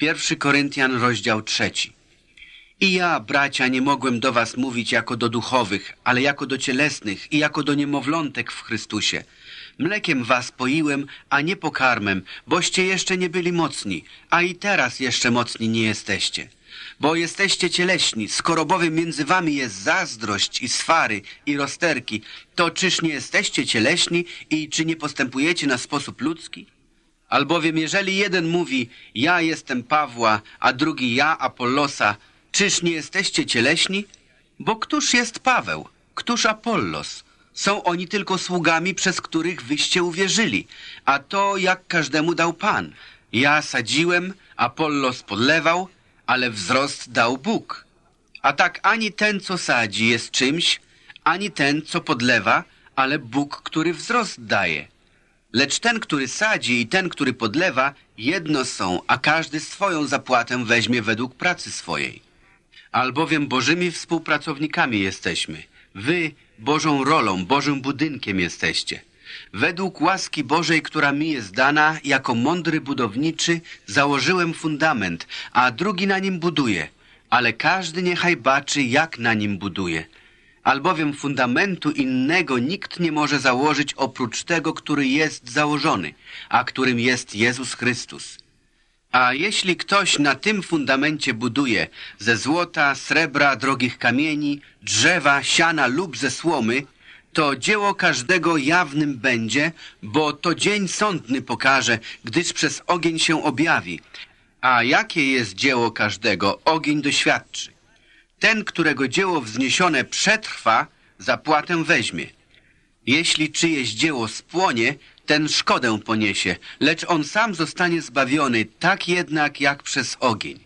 1 Koryntian, rozdział trzeci. I ja, bracia, nie mogłem do was mówić jako do duchowych, ale jako do cielesnych i jako do niemowlątek w Chrystusie. Mlekiem was poiłem, a nie pokarmem, boście jeszcze nie byli mocni, a i teraz jeszcze mocni nie jesteście. Bo jesteście cieleśni, skoro bowiem między wami jest zazdrość i swary i rozterki, to czyż nie jesteście cieleśni i czy nie postępujecie na sposób ludzki? Albowiem jeżeli jeden mówi, ja jestem Pawła, a drugi ja Apollosa, czyż nie jesteście cieleśni? Bo któż jest Paweł? Któż Apollos? Są oni tylko sługami, przez których wyście uwierzyli, a to jak każdemu dał Pan. Ja sadziłem, Apollos podlewał, ale wzrost dał Bóg. A tak ani ten, co sadzi, jest czymś, ani ten, co podlewa, ale Bóg, który wzrost daje. Lecz ten, który sadzi i ten, który podlewa, jedno są, a każdy swoją zapłatę weźmie według pracy swojej. Albowiem Bożymi współpracownikami jesteśmy. Wy Bożą rolą, Bożym budynkiem jesteście. Według łaski Bożej, która mi jest dana, jako mądry budowniczy, założyłem fundament, a drugi na nim buduje. Ale każdy niechaj baczy, jak na nim buduje. Albowiem fundamentu innego nikt nie może założyć oprócz tego, który jest założony, a którym jest Jezus Chrystus. A jeśli ktoś na tym fundamencie buduje ze złota, srebra, drogich kamieni, drzewa, siana lub ze słomy, to dzieło każdego jawnym będzie, bo to dzień sądny pokaże, gdyż przez ogień się objawi. A jakie jest dzieło każdego, ogień doświadczy. Ten, którego dzieło wzniesione przetrwa, zapłatę weźmie. Jeśli czyjeś dzieło spłonie, ten szkodę poniesie, lecz on sam zostanie zbawiony, tak jednak jak przez ogień.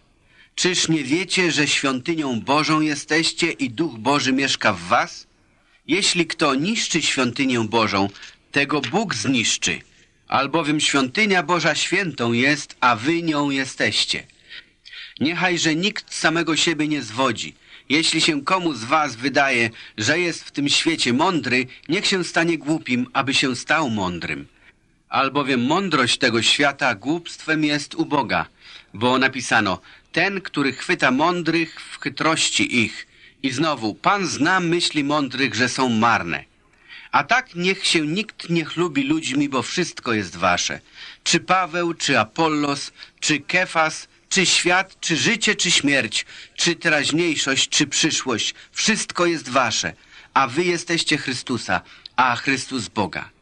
Czyż nie wiecie, że świątynią Bożą jesteście i Duch Boży mieszka w was? Jeśli kto niszczy świątynię Bożą, tego Bóg zniszczy, albowiem świątynia Boża świętą jest, a wy nią jesteście. Niechajże nikt samego siebie nie zwodzi. Jeśli się komu z was wydaje, że jest w tym świecie mądry, niech się stanie głupim, aby się stał mądrym. Albowiem mądrość tego świata głupstwem jest u Boga, bo napisano, ten, który chwyta mądrych w chytrości ich. I znowu, Pan zna myśli mądrych, że są marne. A tak niech się nikt nie chlubi ludźmi, bo wszystko jest wasze. Czy Paweł, czy Apollos, czy Kefas, czy świat, czy życie, czy śmierć, czy teraźniejszość, czy przyszłość, wszystko jest wasze, a wy jesteście Chrystusa, a Chrystus Boga.